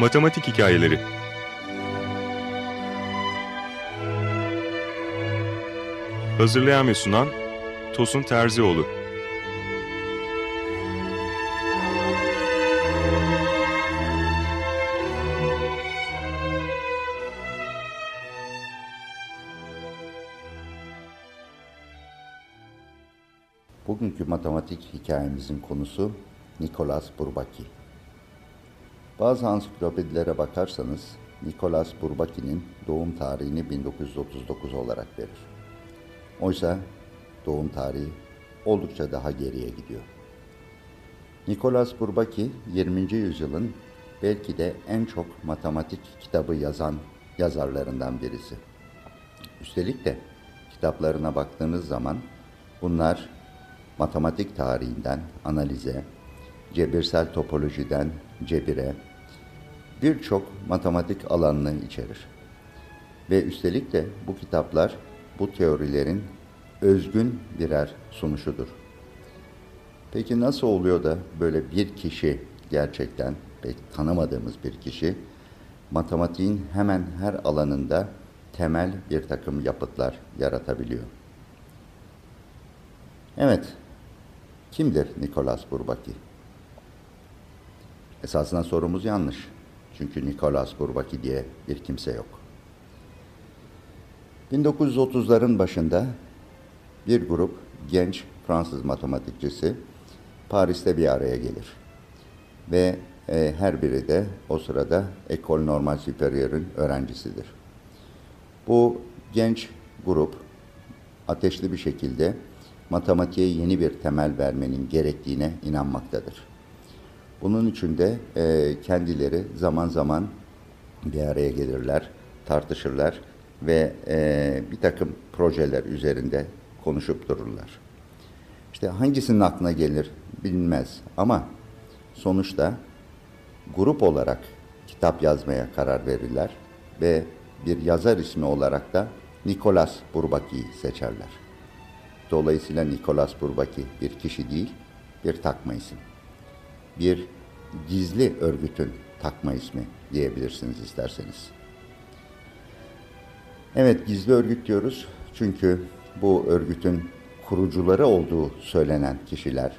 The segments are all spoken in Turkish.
Matematik Hikayeleri Hazırlayan ve sunan Tosun Terzioğlu Bugünkü matematik hikayemizin konusu Nicolas Bourbaki. Bazı ansiklopedilere bakarsanız Nicolas Bourbaki'nin doğum tarihini 1939 olarak verir. Oysa doğum tarihi oldukça daha geriye gidiyor. Nicolas Bourbaki 20. yüzyılın belki de en çok matematik kitabı yazan yazarlarından birisi. Üstelik de kitaplarına baktığınız zaman bunlar matematik tarihinden analize, cebirsel topolojiden cebire birçok matematik alanını içerir. Ve üstelik de bu kitaplar bu teorilerin özgün birer sunuşudur. Peki nasıl oluyor da böyle bir kişi gerçekten pek tanımadığımız bir kişi matematiğin hemen her alanında temel bir takım yapıtlar yaratabiliyor? Evet, kimdir Nicolas Bourbaki? Esasında sorumuz yanlış. Çünkü Nicolas Bourbaki diye bir kimse yok. 1930'ların başında bir grup genç Fransız matematikçisi Paris'te bir araya gelir. Ve e, her biri de o sırada École Normale Supérieur'ün öğrencisidir. Bu genç grup ateşli bir şekilde matematiğe yeni bir temel vermenin gerektiğine inanmaktadır. Bunun için de e, kendileri zaman zaman bir araya gelirler, tartışırlar ve e, bir takım projeler üzerinde konuşup dururlar. İşte hangisinin aklına gelir bilinmez ama sonuçta grup olarak kitap yazmaya karar verirler ve bir yazar ismi olarak da Nicolas Bourbaki'yi seçerler. Dolayısıyla Nicolas Bourbaki bir kişi değil, bir takma isim. Bir gizli örgütün takma ismi diyebilirsiniz isterseniz. Evet gizli örgüt diyoruz çünkü bu örgütün kurucuları olduğu söylenen kişiler,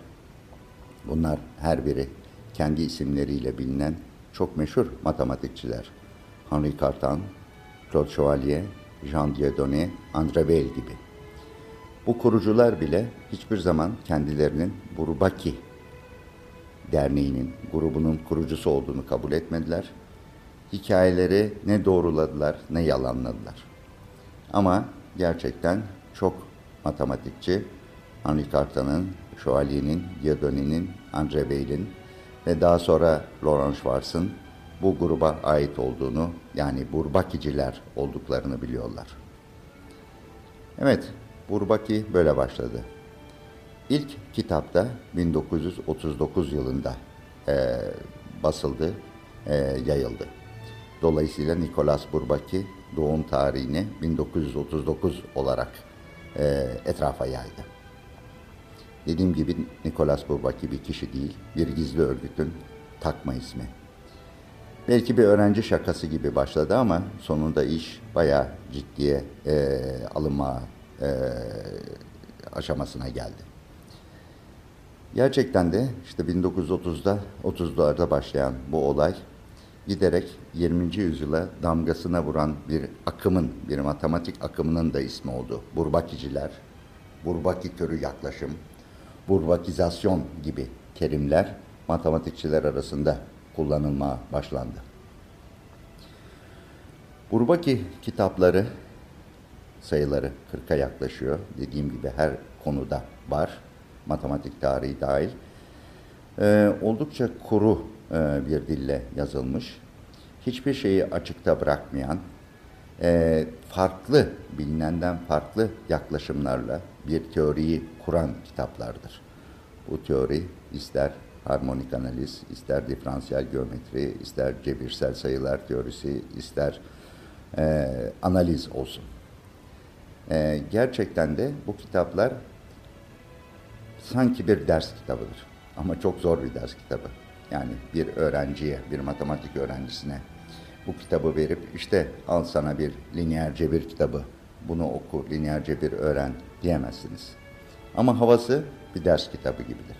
bunlar her biri kendi isimleriyle bilinen çok meşhur matematikçiler. Henri Cartan, Claude Chevalier, Jean Dieudonné, André Weil gibi. Bu kurucular bile hiçbir zaman kendilerinin Burbaki derneğinin, grubunun kurucusu olduğunu kabul etmediler. Hikayeleri ne doğruladılar ne yalanladılar. Ama gerçekten çok matematikçi, Henri Cartan'ın, Chevalier'in, Dieudonné'nin, André Weil'in ve daha sonra Laurent Schwarz'ın bu gruba ait olduğunu yani Burbakiciler olduklarını biliyorlar. Evet, Burbaki böyle başladı. İlk kitapta 1939 yılında e, basıldı, e, yayıldı. Dolayısıyla Nicolas Burbaki doğum tarihini 1939 olarak e, etrafa yaydı. Dediğim gibi Nicolas Burbaki bir kişi değil, bir gizli örgütün takma ismi. Belki bir öğrenci şakası gibi başladı ama sonunda iş bayağı ciddiye e, alınma e, aşamasına geldi. Gerçekten de işte 1930'da 30'larda başlayan bu olay giderek 20. yüzyıla damgasına vuran bir akımın, bir matematik akımının da ismi oldu. Burbakiciler, Burbaki türü yaklaşım, Burbakizasyon gibi terimler matematikçiler arasında kullanılmaya başlandı. Burbaki kitapları sayıları 40'a yaklaşıyor. Dediğim gibi her konuda var. Matematik tarihi dahil. Ee, oldukça kuru e, bir dille yazılmış. Hiçbir şeyi açıkta bırakmayan, e, farklı, bilinenden farklı yaklaşımlarla bir teoriyi kuran kitaplardır. Bu teori ister harmonik analiz, ister diferansiyel geometri, ister cebirsel sayılar teorisi, ister e, analiz olsun. E, gerçekten de bu kitaplar sanki bir ders kitabıdır. Ama çok zor bir ders kitabı. Yani bir öğrenciye, bir matematik öğrencisine bu kitabı verip işte al sana bir lineer cebir kitabı, bunu oku, lineer cebir öğren diyemezsiniz. Ama havası bir ders kitabı gibidir.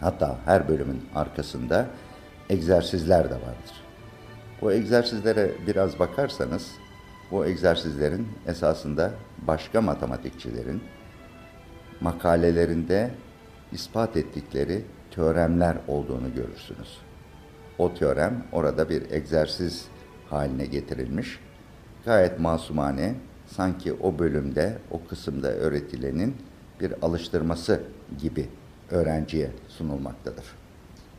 Hatta her bölümün arkasında egzersizler de vardır. Bu egzersizlere biraz bakarsanız bu egzersizlerin esasında başka matematikçilerin makalelerinde ispat ettikleri teoremler olduğunu görürsünüz. O teorem orada bir egzersiz haline getirilmiş. Gayet masumane, sanki o bölümde, o kısımda öğretilenin bir alıştırması gibi öğrenciye sunulmaktadır.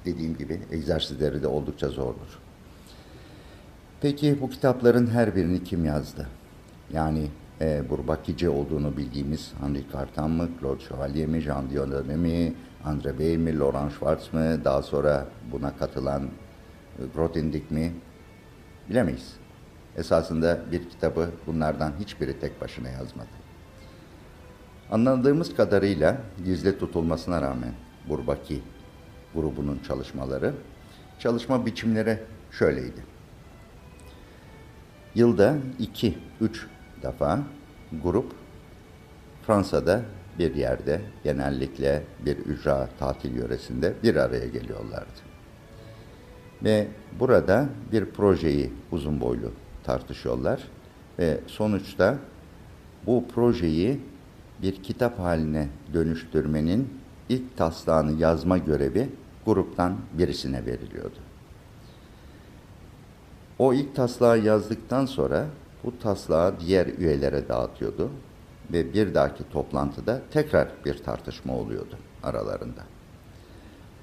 Dediğim gibi egzersizleri de oldukça zordur. Peki bu kitapların her birini kim yazdı? Yani e, Burbakici olduğunu bildiğimiz Henri Cartan mı, Claude Chevalier mi, Jean Dionne mi, Andre Bey mi, Laurent Schwartz mı, daha sonra buna katılan e, Grothendieck mi? Bilemeyiz. Esasında bir kitabı bunlardan hiçbiri tek başına yazmadı. Anladığımız kadarıyla gizli tutulmasına rağmen Burbaki grubunun çalışmaları, çalışma biçimleri şöyleydi. Yılda iki, üç defa grup Fransa'da bir yerde genellikle bir ücra tatil yöresinde bir araya geliyorlardı. Ve burada bir projeyi uzun boylu tartışıyorlar ve sonuçta bu projeyi bir kitap haline dönüştürmenin ilk taslağını yazma görevi gruptan birisine veriliyordu. O ilk taslağı yazdıktan sonra bu taslağı diğer üyelere dağıtıyordu ve bir dahaki toplantıda tekrar bir tartışma oluyordu aralarında.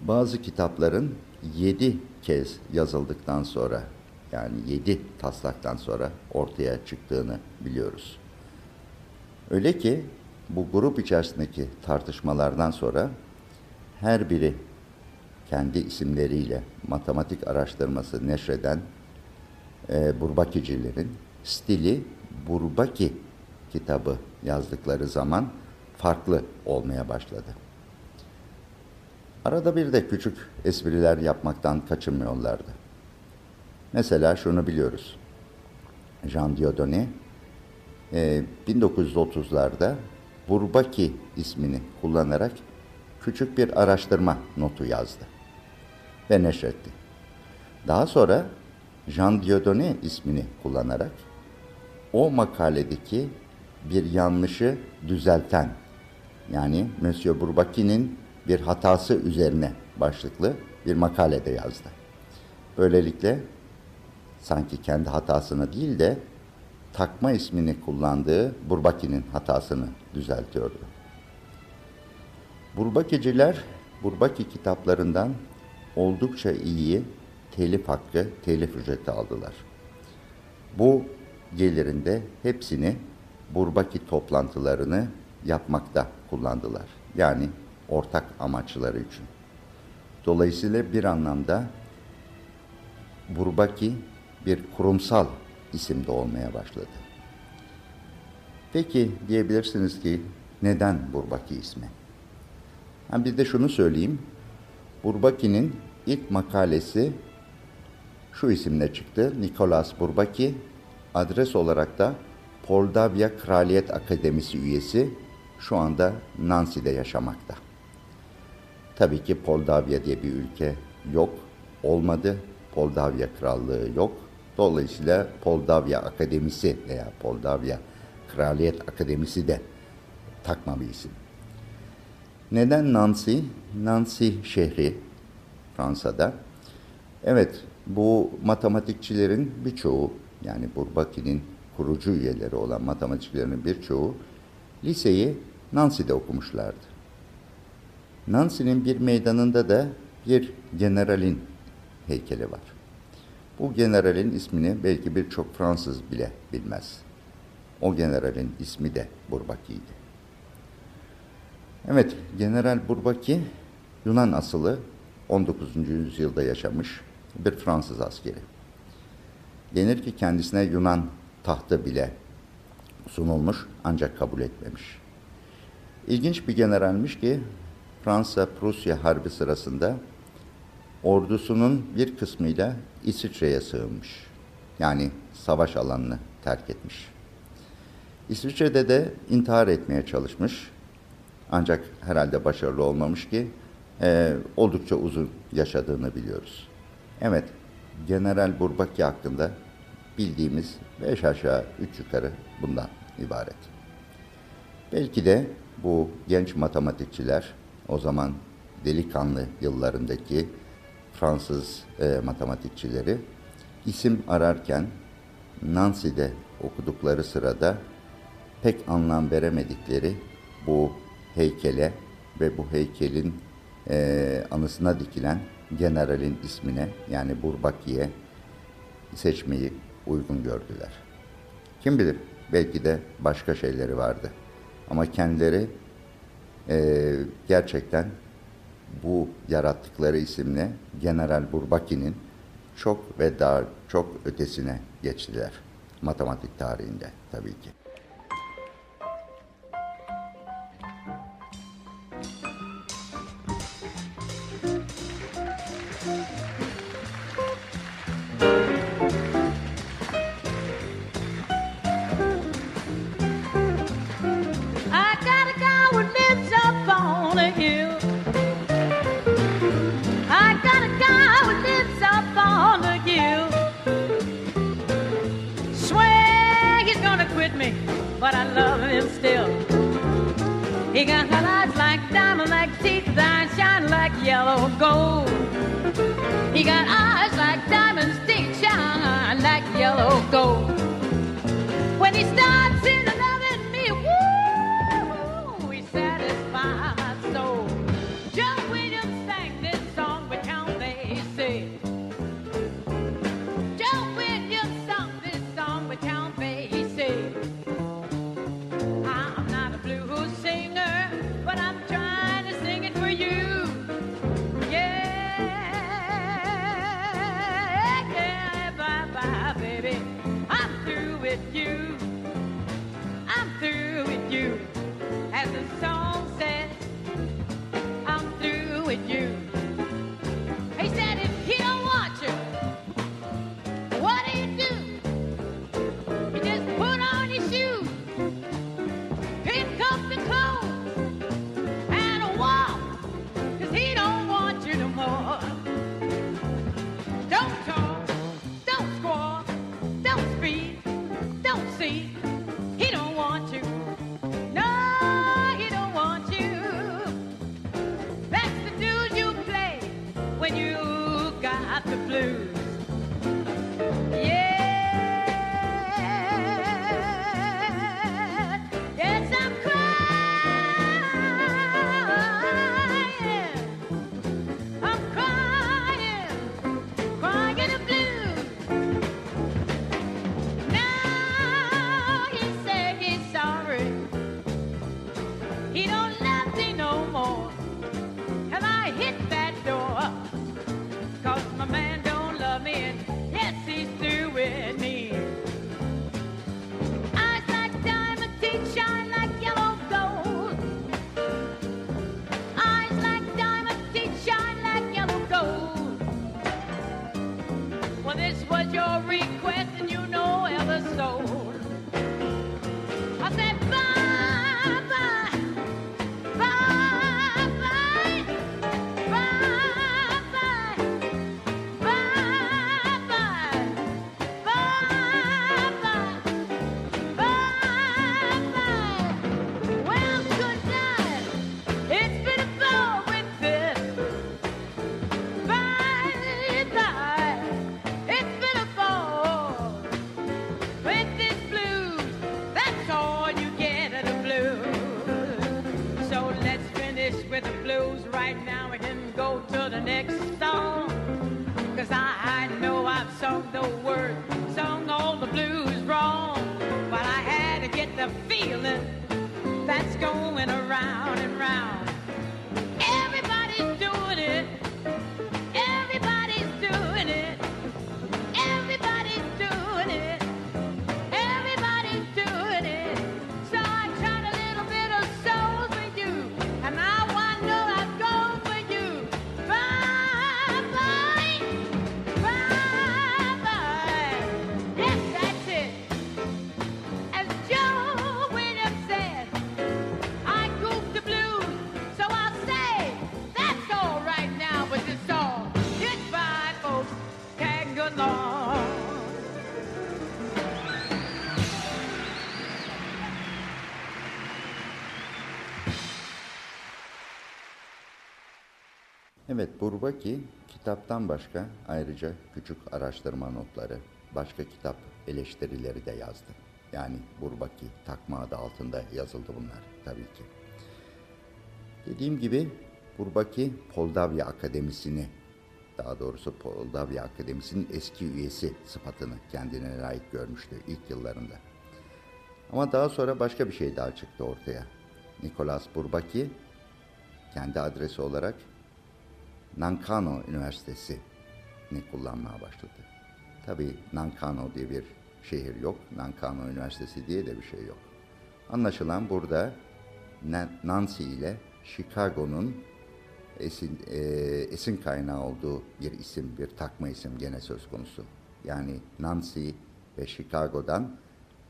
Bazı kitapların yedi kez yazıldıktan sonra yani yedi taslaktan sonra ortaya çıktığını biliyoruz. Öyle ki bu grup içerisindeki tartışmalardan sonra her biri kendi isimleriyle matematik araştırması neşreden e, Burbakicilerin stili Burbaki kitabı yazdıkları zaman farklı olmaya başladı. Arada bir de küçük espriler yapmaktan kaçınmıyorlardı. Mesela şunu biliyoruz. Jean Dieudonné e, 1930'larda Burbaki ismini kullanarak küçük bir araştırma notu yazdı ve neşretti. Daha sonra Jean Dieudonné ismini kullanarak o makaledeki bir yanlışı düzelten yani Monsieur Bourbaki'nin bir hatası üzerine başlıklı bir makalede yazdı. Böylelikle sanki kendi hatasını değil de takma ismini kullandığı Burbaki'nin hatasını düzeltiyordu. Burbakiciler Burbaki kitaplarından oldukça iyi telif hakkı, telif ücreti aldılar. Bu gelirinde hepsini Burbaki toplantılarını yapmakta kullandılar. Yani ortak amaçları için. Dolayısıyla bir anlamda Burbaki bir kurumsal isimde olmaya başladı. Peki diyebilirsiniz ki neden Burbaki ismi? Ha, bir de şunu söyleyeyim. Burbaki'nin ilk makalesi şu isimle çıktı. Nikolas Burbaki adres olarak da Poldavya Kraliyet Akademisi üyesi şu anda Nancy'de yaşamakta. Tabii ki Poldavya diye bir ülke yok, olmadı. Poldavya Krallığı yok. Dolayısıyla Poldavya Akademisi veya Poldavya Kraliyet Akademisi de takma bir isim. Neden Nancy? Nancy şehri Fransa'da. Evet, bu matematikçilerin birçoğu yani Bourbaki'nin kurucu üyeleri olan matematikçilerin birçoğu liseyi Nancy'de okumuşlardı. Nancy'nin bir meydanında da bir generalin heykeli var. Bu generalin ismini belki birçok Fransız bile bilmez. O generalin ismi de Bourbaki'ydi. Evet, General Bourbaki Yunan asılı 19. yüzyılda yaşamış bir Fransız askeri. Denir ki kendisine Yunan tahtı bile sunulmuş ancak kabul etmemiş. İlginç bir generalmiş ki Fransa-Prusya Harbi sırasında ordusunun bir kısmıyla İsviçre'ye sığınmış. Yani savaş alanını terk etmiş. İsviçre'de de intihar etmeye çalışmış. Ancak herhalde başarılı olmamış ki e, oldukça uzun yaşadığını biliyoruz. Evet, General Burbaki hakkında bildiğimiz beş aşağı üç yukarı bundan ibaret. Belki de bu genç matematikçiler o zaman delikanlı yıllarındaki Fransız e, matematikçileri isim ararken Nancy'de okudukları sırada pek anlam veremedikleri bu heykele ve bu heykelin e, anısına dikilen generalin ismine yani Burbaki'ye seçmeyi uygun gördüler. Kim bilir belki de başka şeyleri vardı. Ama kendileri e, gerçekten bu yarattıkları isimle General Burbaki'nin çok ve daha çok ötesine geçtiler. Matematik tarihinde tabii ki. Me, but I love him still. He got eyes like diamond, like teeth that shine like yellow gold. He got eyes like diamonds, teeth shine like yellow gold. When he starts Burbaki kitaptan başka ayrıca küçük araştırma notları, başka kitap eleştirileri de yazdı. Yani Burbaki takma adı altında yazıldı bunlar tabii ki. Dediğim gibi Burbaki Poldavya Akademisi'ni daha doğrusu Poldavya Akademisi'nin eski üyesi sıfatını kendine layık görmüştü ilk yıllarında. Ama daha sonra başka bir şey daha çıktı ortaya. Nikolas Burbaki kendi adresi olarak Nankano Üniversitesi ni kullanmaya başladı. Tabii Nankano diye bir şehir yok. Nankano Üniversitesi diye de bir şey yok. Anlaşılan burada Nancy ile Chicago'nun esin, e, esin kaynağı olduğu bir isim, bir takma isim gene söz konusu. Yani Nancy ve Chicago'dan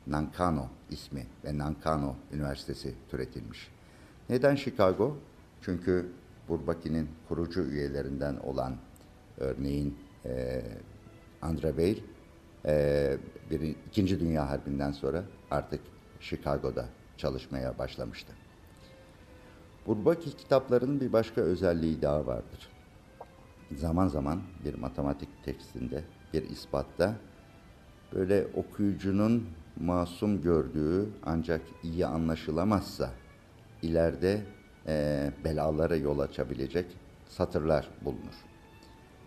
Nankano ismi ve Nankano Üniversitesi türetilmiş. Neden Chicago? Çünkü Burbaki'nin kurucu üyelerinden olan örneğin e, Andra Weil e, bir, İkinci Dünya Harbi'nden sonra artık Chicago'da çalışmaya başlamıştı. Burbaki kitaplarının bir başka özelliği daha vardır. Zaman zaman bir matematik tekstinde, bir ispatta böyle okuyucunun masum gördüğü ancak iyi anlaşılamazsa ileride e, belalara yol açabilecek satırlar bulunur.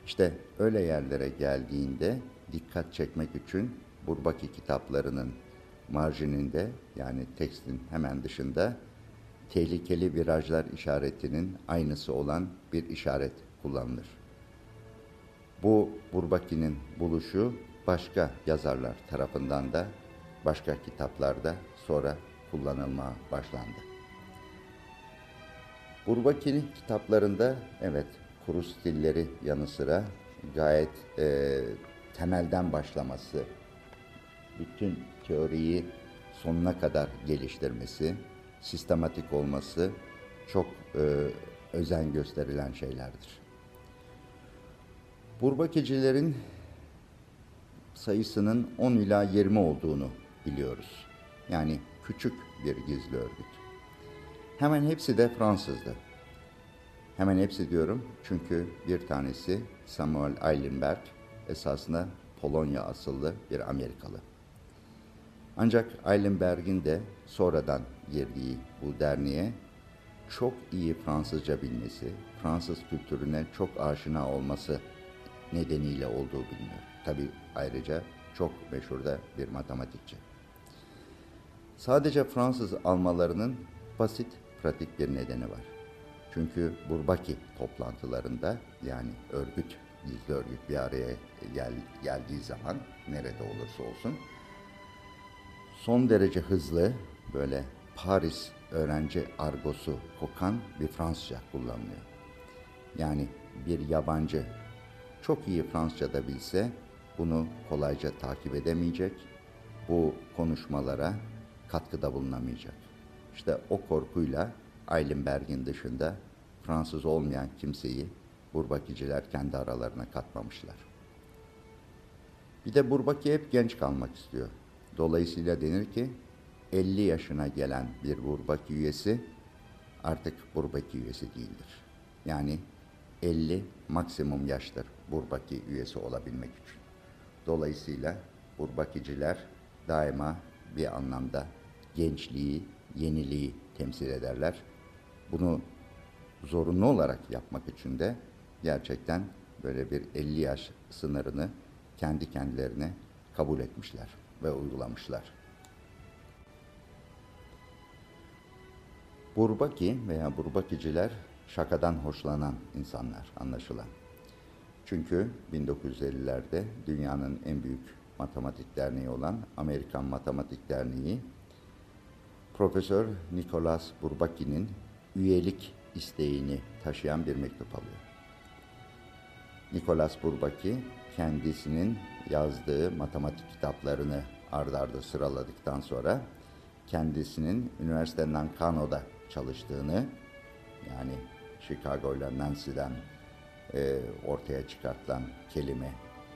İşte öyle yerlere geldiğinde dikkat çekmek için Burbaki kitaplarının marjininde yani tekstin hemen dışında tehlikeli virajlar işaretinin aynısı olan bir işaret kullanılır. Bu Burbaki'nin buluşu başka yazarlar tarafından da başka kitaplarda sonra kullanılmaya başlandı. Burbaki'nin kitaplarında evet kuru stilleri yanı sıra gayet e, temelden başlaması, bütün teoriyi sonuna kadar geliştirmesi, sistematik olması çok e, özen gösterilen şeylerdir. Burbakicilerin sayısının 10 ila 20 olduğunu biliyoruz. Yani küçük bir gizli örgüt. Hemen hepsi de Fransızdı. Hemen hepsi diyorum çünkü bir tanesi Samuel Eilenberg esasında Polonya asıllı bir Amerikalı. Ancak Eilenberg'in de sonradan girdiği bu derneğe çok iyi Fransızca bilmesi, Fransız kültürüne çok aşina olması nedeniyle olduğu biliniyor. Tabi ayrıca çok meşhur da bir matematikçi. Sadece Fransız almalarının basit pratik bir nedeni var. Çünkü Burbaki toplantılarında yani örgüt, gizli örgüt bir araya gel, geldiği zaman nerede olursa olsun son derece hızlı böyle Paris öğrenci argosu kokan bir Fransızca kullanılıyor. Yani bir yabancı çok iyi Fransızca da bilse bunu kolayca takip edemeyecek, bu konuşmalara katkıda bulunamayacak. İşte o korkuyla Eilenberg'in dışında Fransız olmayan kimseyi Burbakiciler kendi aralarına katmamışlar. Bir de Burbaki hep genç kalmak istiyor. Dolayısıyla denir ki 50 yaşına gelen bir Burbaki üyesi artık Burbaki üyesi değildir. Yani 50 maksimum yaştır Burbaki üyesi olabilmek için. Dolayısıyla Burbakiciler daima bir anlamda gençliği, yeniliği temsil ederler. Bunu zorunlu olarak yapmak için de gerçekten böyle bir 50 yaş sınırını kendi kendilerine kabul etmişler ve uygulamışlar. Burbaki veya burbakiciler şakadan hoşlanan insanlar anlaşılan. Çünkü 1950'lerde dünyanın en büyük matematik derneği olan Amerikan Matematik Derneği Profesör Nicholas Burbaki'nin üyelik isteğini taşıyan bir mektup alıyor. Nicholas Burbaki kendisinin yazdığı matematik kitaplarını ard arda sıraladıktan sonra kendisinin üniversite Nankano'da çalıştığını yani Chicago ile Nancy'den e, ortaya çıkartılan kelime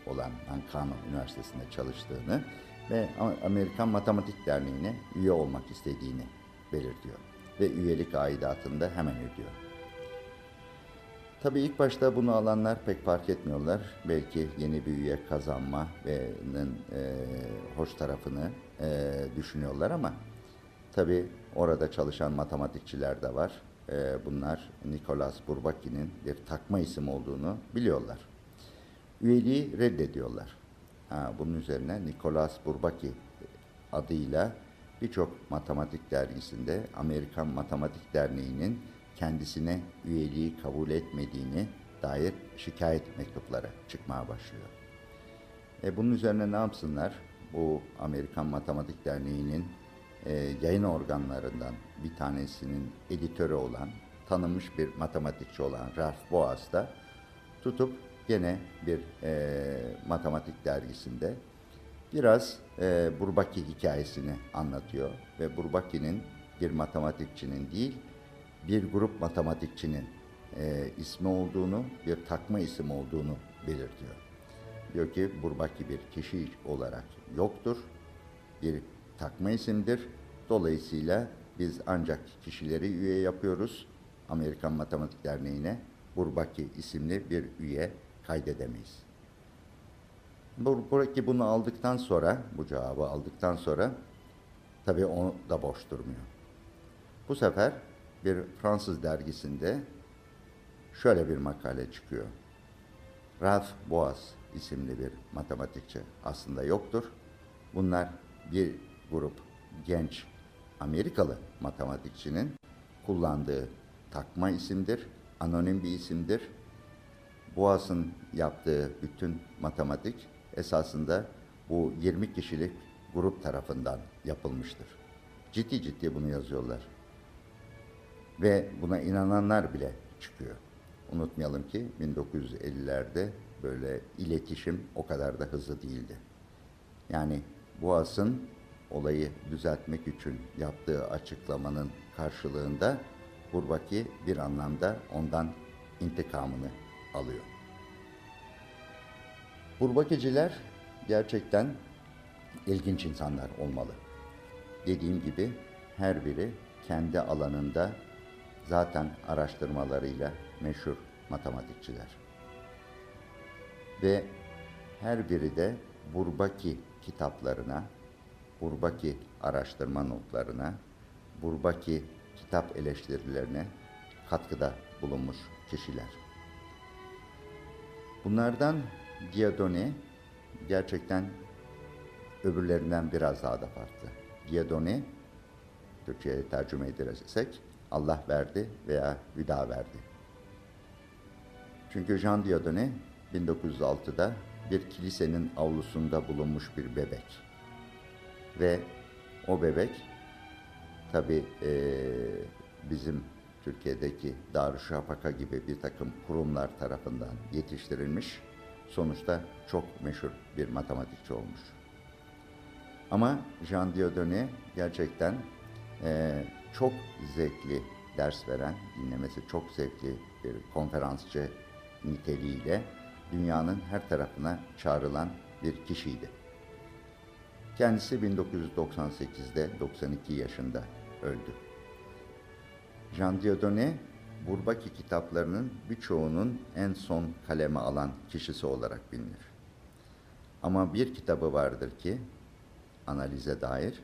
olan Nankano Üniversitesi'nde çalıştığını ve Amerikan Matematik Derneği'ne üye olmak istediğini belirtiyor. Ve üyelik aidatını da hemen ödüyor. Tabii ilk başta bunu alanlar pek fark etmiyorlar. Belki yeni bir üye kazanma ve'nin e, hoş tarafını e, düşünüyorlar ama tabii orada çalışan matematikçiler de var. E, bunlar Nicolas Bourbaki'nin bir takma isim olduğunu biliyorlar. Üyeliği reddediyorlar. Ha, bunun üzerine Nicolas Bourbaki adıyla birçok matematik dergisinde Amerikan Matematik Derneği'nin kendisine üyeliği kabul etmediğini dair şikayet mektupları çıkmaya başlıyor. E bunun üzerine ne yapsınlar? Bu Amerikan Matematik Derneği'nin e, yayın organlarından bir tanesinin editörü olan, tanınmış bir matematikçi olan Ralph Boas da tutup gene bir e, matematik dergisinde biraz e, Burbaki hikayesini anlatıyor ve Burbaki'nin bir matematikçinin değil, bir grup matematikçinin e, ismi olduğunu, bir takma isim olduğunu belirtiyor. Diyor ki Burbaki bir kişi olarak yoktur, bir takma isimdir. Dolayısıyla biz ancak kişileri üye yapıyoruz. Amerikan Matematik Derneği'ne Burbaki isimli bir üye kaydedemeyiz. Burbaki bunu aldıktan sonra, bu cevabı aldıktan sonra tabii o da boş durmuyor. Bu sefer bir Fransız dergisinde şöyle bir makale çıkıyor. Ralph Boas isimli bir matematikçi aslında yoktur. Bunlar bir grup genç Amerikalı matematikçinin kullandığı takma isimdir, anonim bir isimdir. Boas'ın yaptığı bütün matematik esasında bu 20 kişilik grup tarafından yapılmıştır. Ciddi ciddi bunu yazıyorlar. Ve buna inananlar bile çıkıyor. Unutmayalım ki 1950'lerde böyle iletişim o kadar da hızlı değildi. Yani Boğaz'ın olayı düzeltmek için yaptığı açıklamanın karşılığında Burbaki bir anlamda ondan intikamını alıyor. Burbakiciler gerçekten ilginç insanlar olmalı. Dediğim gibi her biri kendi alanında zaten araştırmalarıyla meşhur matematikçiler. Ve her biri de Burbaki kitaplarına, Burbaki araştırma notlarına, Burbaki kitap eleştirilerine katkıda bulunmuş kişiler. Bunlardan Diadone gerçekten öbürlerinden biraz daha da farklı. Diadone, Türkçe'ye tercüme edersek Allah verdi veya hüda verdi. Çünkü Jean Diodone 1906'da bir kilisenin avlusunda bulunmuş bir bebek. Ve o bebek tabi e, bizim Türkiye'deki Darüşşafaka gibi bir takım kurumlar tarafından yetiştirilmiş. Sonuçta çok meşhur bir matematikçi olmuş. Ama Jean Dieudonné gerçekten e, çok zevkli ders veren, dinlemesi çok zevkli bir konferansçı niteliğiyle dünyanın her tarafına çağrılan bir kişiydi. Kendisi 1998'de 92 yaşında öldü. Jean Dieudonné, Burbaki kitaplarının birçoğunun en son kaleme alan kişisi olarak bilinir. Ama bir kitabı vardır ki, analize dair,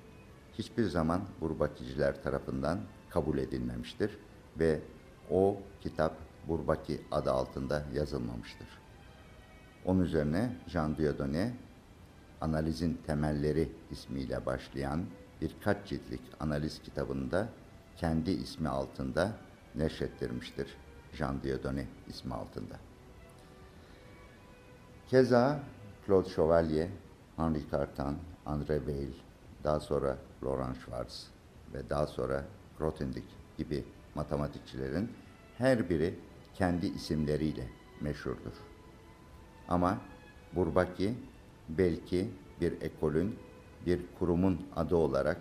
hiçbir zaman Burbakiciler tarafından kabul edilmemiştir ve o kitap Burbaki adı altında yazılmamıştır. Onun üzerine Jean Dieudonné, Analizin Temelleri ismiyle başlayan birkaç ciltlik analiz kitabında kendi ismi altında neşrettirmiştir. Jean Dieudonné ismi altında. Keza Claude Chevalier, Henri Cartan, André Weil, daha sonra Laurent Schwartz ve daha sonra Grothendieck gibi matematikçilerin her biri kendi isimleriyle meşhurdur. Ama Burbaki belki bir ekolün, bir kurumun adı olarak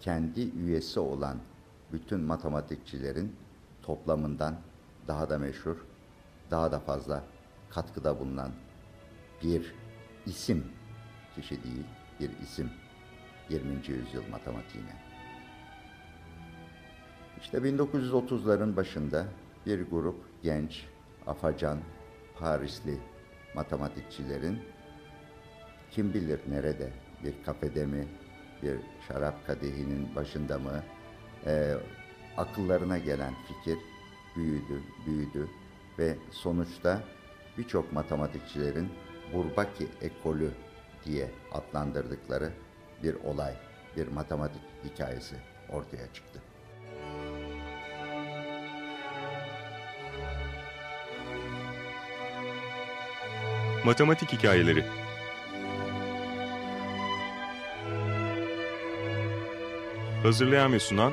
kendi üyesi olan bütün matematikçilerin toplamından daha da meşhur, daha da fazla katkıda bulunan bir isim, kişi değil, bir isim 20. yüzyıl matematiğine. İşte 1930'ların başında bir grup genç afacan, Parisli matematikçilerin kim bilir nerede, bir kafede mi, bir şarap kadehinin başında mı, e, akıllarına gelen fikir büyüdü, büyüdü ve sonuçta birçok matematikçilerin Bourbaki ekolü diye adlandırdıkları bir olay, bir matematik hikayesi ortaya çıktı. Matematik hikayeleri. Hazırlayan ve sunan